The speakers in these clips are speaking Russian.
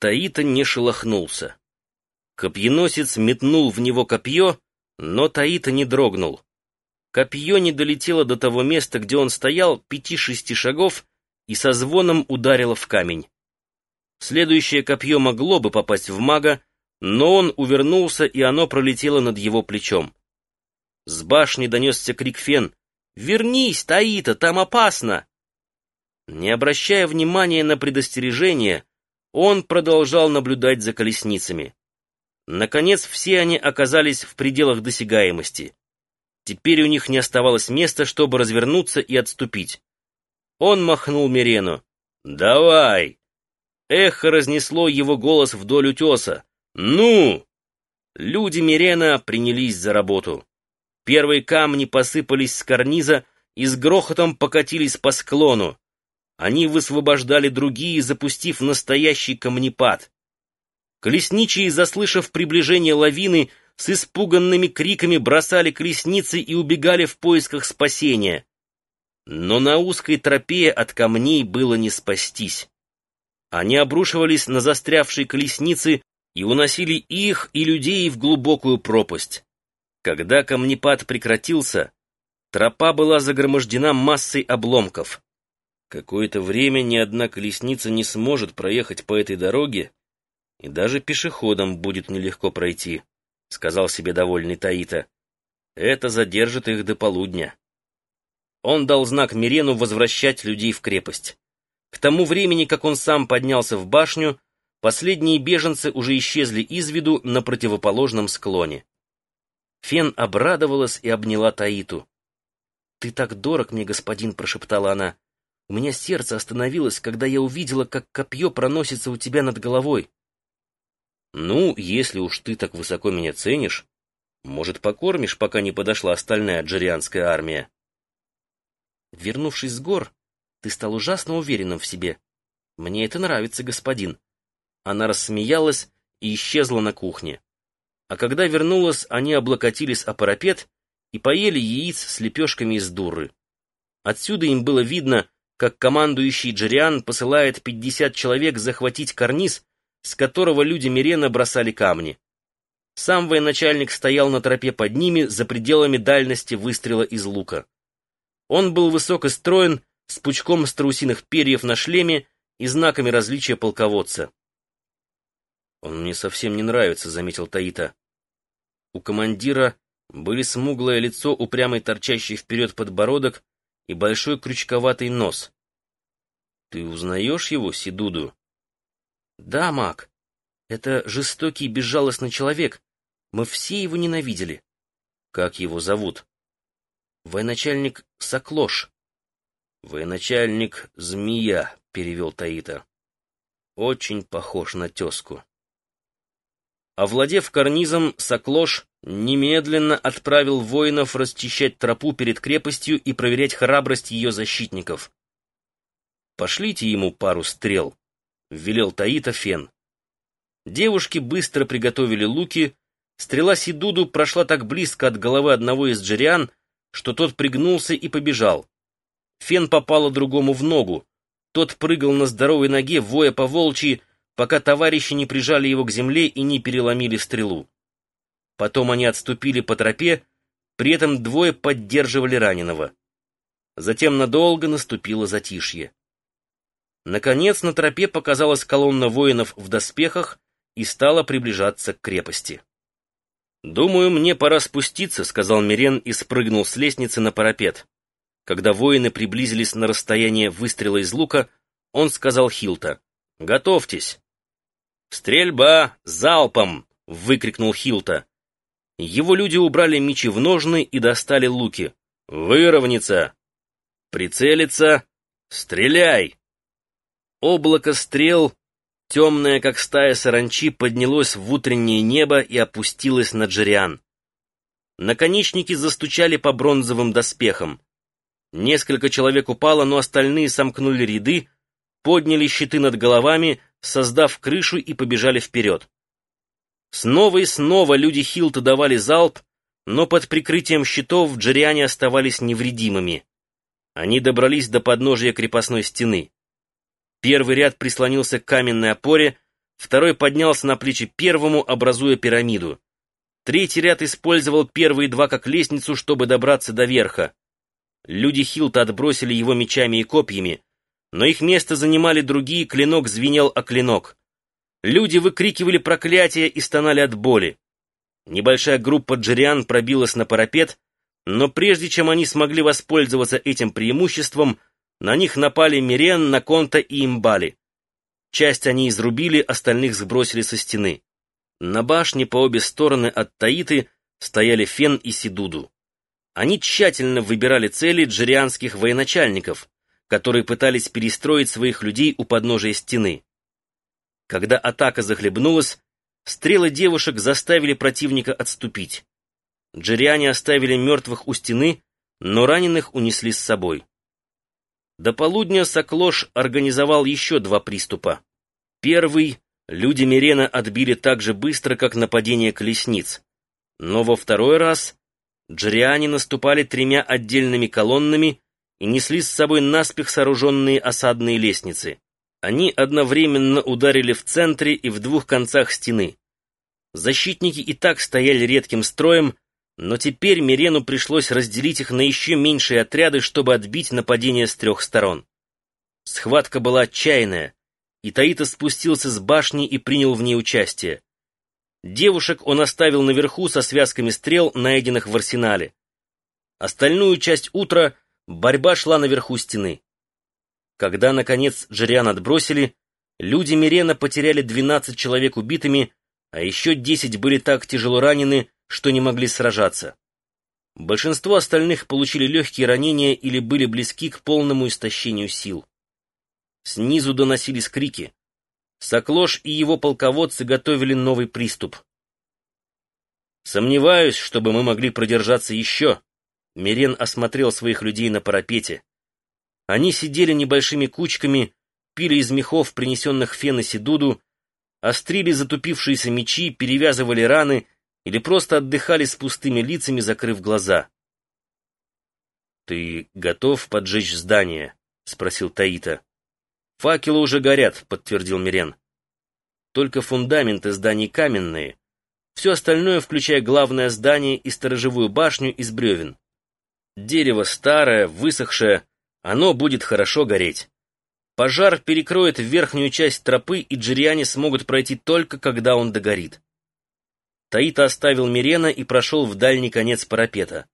Таита не шелохнулся. Копьеносец метнул в него копье, но Таита не дрогнул. Копье не долетело до того места, где он стоял, пяти-шести шагов, и со звоном ударило в камень. Следующее копье могло бы попасть в мага, но он увернулся, и оно пролетело над его плечом. С башни донесся крик Фен. «Вернись, Таита, там опасно!» Не обращая внимания на предостережение, он продолжал наблюдать за колесницами. Наконец, все они оказались в пределах досягаемости. Теперь у них не оставалось места, чтобы развернуться и отступить. Он махнул Мирену. «Давай!» Эхо разнесло его голос вдоль утеса. «Ну!» Люди Мирена принялись за работу. Первые камни посыпались с карниза и с грохотом покатились по склону. Они высвобождали другие, запустив настоящий камнепад. Колесничие, заслышав приближение лавины, с испуганными криками бросали колесницы и убегали в поисках спасения. Но на узкой тропе от камней было не спастись. Они обрушивались на застрявшие колесницы и уносили их и людей в глубокую пропасть. Когда камнепад прекратился, тропа была загромождена массой обломков. Какое-то время ни одна колесница не сможет проехать по этой дороге, и даже пешеходам будет нелегко пройти, — сказал себе довольный Таита. Это задержит их до полудня. Он дал знак Мирену возвращать людей в крепость. К тому времени, как он сам поднялся в башню, последние беженцы уже исчезли из виду на противоположном склоне. Фен обрадовалась и обняла Таиту. «Ты так дорог мне, господин», — прошептала она. «У меня сердце остановилось, когда я увидела, как копье проносится у тебя над головой». «Ну, если уж ты так высоко меня ценишь, может, покормишь, пока не подошла остальная джерианская армия?» Вернувшись с гор, ты стал ужасно уверенным в себе. Мне это нравится, господин. Она рассмеялась и исчезла на кухне. А когда вернулась, они облокотились о парапет и поели яиц с лепешками из дуры. Отсюда им было видно, как командующий Джериан посылает пятьдесят человек захватить карниз, с которого люди Мирена бросали камни. Сам военачальник стоял на тропе под ними, за пределами дальности выстрела из лука. Он был высок строен, с пучком страусиных перьев на шлеме и знаками различия полководца. «Он мне совсем не нравится», — заметил Таита. У командира были смуглое лицо, упрямый торчащий вперед подбородок и большой крючковатый нос. «Ты узнаешь его, Сидуду?» «Да, маг. Это жестокий безжалостный человек. Мы все его ненавидели». «Как его зовут?» «Военачальник Соклош». «Военачальник Змея», — перевел Таита. «Очень похож на тезку». Овладев карнизом, Соклош немедленно отправил воинов расчищать тропу перед крепостью и проверять храбрость ее защитников. «Пошлите ему пару стрел», — велел Таита Фен. Девушки быстро приготовили луки, стрела Сидуду прошла так близко от головы одного из джериан, что тот пригнулся и побежал. Фен попала другому в ногу. Тот прыгал на здоровой ноге, воя по волчьи, пока товарищи не прижали его к земле и не переломили стрелу. Потом они отступили по тропе, при этом двое поддерживали раненого. Затем надолго наступило затишье. Наконец на тропе показалась колонна воинов в доспехах и стала приближаться к крепости. «Думаю, мне пора спуститься», — сказал Мирен и спрыгнул с лестницы на парапет. Когда воины приблизились на расстояние выстрела из лука, он сказал Хилта, «Готовьтесь!» «Стрельба! Залпом!» — выкрикнул Хилта. Его люди убрали мечи в ножны и достали луки. «Выровняться! Прицелиться! Стреляй!» Облако стрел, темное, как стая саранчи, поднялось в утреннее небо и опустилось на Джериан. Наконечники застучали по бронзовым доспехам. Несколько человек упало, но остальные сомкнули ряды, подняли щиты над головами, создав крышу и побежали вперед. Снова и снова люди Хилта давали залп, но под прикрытием щитов джериане оставались невредимыми. Они добрались до подножия крепостной стены. Первый ряд прислонился к каменной опоре, второй поднялся на плечи первому, образуя пирамиду. Третий ряд использовал первые два как лестницу, чтобы добраться до верха. Люди Хилта отбросили его мечами и копьями, но их место занимали другие, клинок звенел о клинок. Люди выкрикивали проклятия и стонали от боли. Небольшая группа джериан пробилась на парапет, но прежде чем они смогли воспользоваться этим преимуществом, на них напали Мирен, Наконта и Имбали. Часть они изрубили, остальных сбросили со стены. На башне по обе стороны от Таиты стояли Фен и Сидуду. Они тщательно выбирали цели джерианских военачальников, которые пытались перестроить своих людей у подножия стены. Когда атака захлебнулась, стрелы девушек заставили противника отступить. Джериане оставили мертвых у стены, но раненых унесли с собой. До полудня Соклош организовал еще два приступа. Первый люди Мирена отбили так же быстро, как нападение колесниц. Но во второй раз джериане наступали тремя отдельными колоннами и несли с собой наспех сооруженные осадные лестницы. Они одновременно ударили в центре и в двух концах стены. Защитники и так стояли редким строем, но теперь Мирену пришлось разделить их на еще меньшие отряды, чтобы отбить нападение с трех сторон. Схватка была отчаянная, и Таита спустился с башни и принял в ней участие. Девушек он оставил наверху со связками стрел, найденных в арсенале. Остальную часть утра борьба шла наверху стены. Когда, наконец, Джериан отбросили, люди Мирена потеряли 12 человек убитыми, а еще 10 были так тяжело ранены, что не могли сражаться. Большинство остальных получили легкие ранения или были близки к полному истощению сил. Снизу доносились крики. Соклош и его полководцы готовили новый приступ. «Сомневаюсь, чтобы мы могли продержаться еще», — Мирен осмотрел своих людей на парапете. Они сидели небольшими кучками, пили из мехов, принесенных фен и седуду, острили затупившиеся мечи, перевязывали раны или просто отдыхали с пустыми лицами, закрыв глаза. «Ты готов поджечь здание?» — спросил Таита. «Факелы уже горят», — подтвердил Мирен. «Только фундаменты зданий каменные. Все остальное, включая главное здание и сторожевую башню, из бревен. Дерево старое, высохшее, оно будет хорошо гореть. Пожар перекроет верхнюю часть тропы, и джириане смогут пройти только, когда он догорит. Таита оставил Мирена и прошел в дальний конец парапета.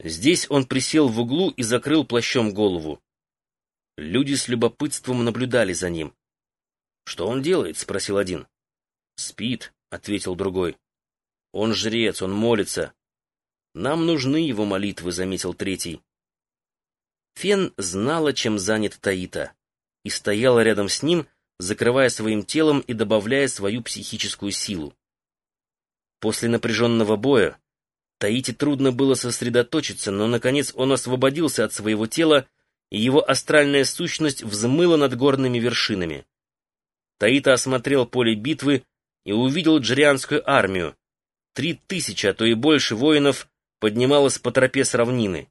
Здесь он присел в углу и закрыл плащом голову. Люди с любопытством наблюдали за ним. «Что он делает?» — спросил один. «Спит», — ответил другой. «Он жрец, он молится». «Нам нужны его молитвы», — заметил третий. Фен знала, чем занят Таита, и стояла рядом с ним, закрывая своим телом и добавляя свою психическую силу. После напряженного боя Таити трудно было сосредоточиться, но, наконец, он освободился от своего тела, и его астральная сущность взмыла над горными вершинами. Таита осмотрел поле битвы и увидел джерианскую армию. Три тысячи, а то и больше воинов поднималось по тропе с равнины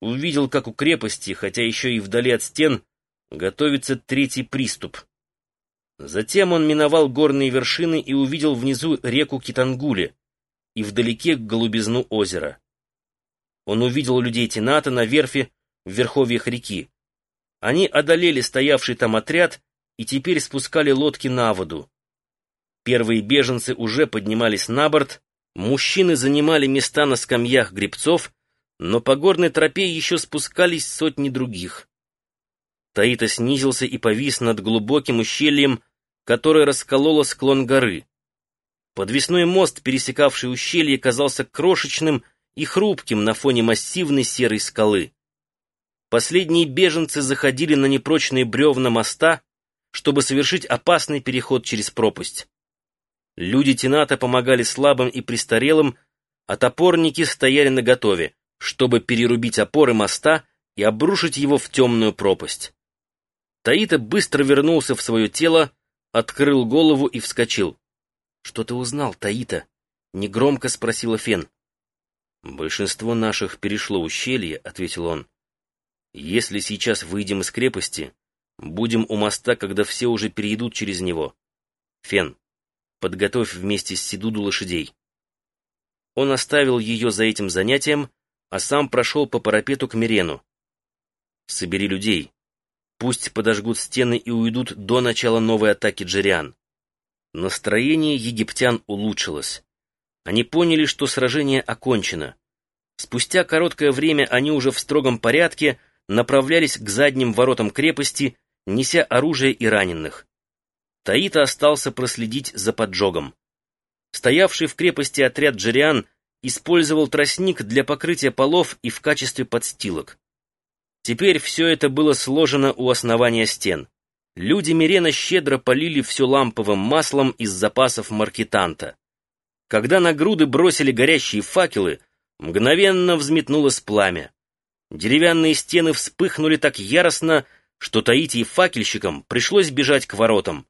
увидел, как у крепости, хотя еще и вдали от стен, готовится третий приступ. Затем он миновал горные вершины и увидел внизу реку Китангули и вдалеке голубизну озера. Он увидел людей Тената на верфи в верховьях реки. Они одолели стоявший там отряд и теперь спускали лодки на воду. Первые беженцы уже поднимались на борт, мужчины занимали места на скамьях гребцов, но по горной тропе еще спускались сотни других. Таита снизился и повис над глубоким ущельем, которое раскололо склон горы. Подвесной мост, пересекавший ущелье, казался крошечным и хрупким на фоне массивной серой скалы. Последние беженцы заходили на непрочные бревна моста, чтобы совершить опасный переход через пропасть. Люди Тената помогали слабым и престарелым, а топорники стояли наготове чтобы перерубить опоры моста и обрушить его в темную пропасть. Таита быстро вернулся в свое тело, открыл голову и вскочил. «Что ты узнал, Таита?» — негромко спросила Фен. «Большинство наших перешло ущелье», — ответил он. «Если сейчас выйдем из крепости, будем у моста, когда все уже перейдут через него. Фен, подготовь вместе с Сидуду лошадей. Он оставил ее за этим занятием, а сам прошел по парапету к Мирену. Собери людей. Пусть подожгут стены и уйдут до начала новой атаки джериан. Настроение египтян улучшилось. Они поняли, что сражение окончено. Спустя короткое время они уже в строгом порядке направлялись к задним воротам крепости, неся оружие и раненых. Таита остался проследить за поджогом. Стоявший в крепости отряд джериан использовал тростник для покрытия полов и в качестве подстилок. Теперь все это было сложено у основания стен. Люди Мирена щедро полили все ламповым маслом из запасов маркетанта. Когда на груды бросили горящие факелы, мгновенно взметнулось пламя. Деревянные стены вспыхнули так яростно, что Таити и факельщикам пришлось бежать к воротам.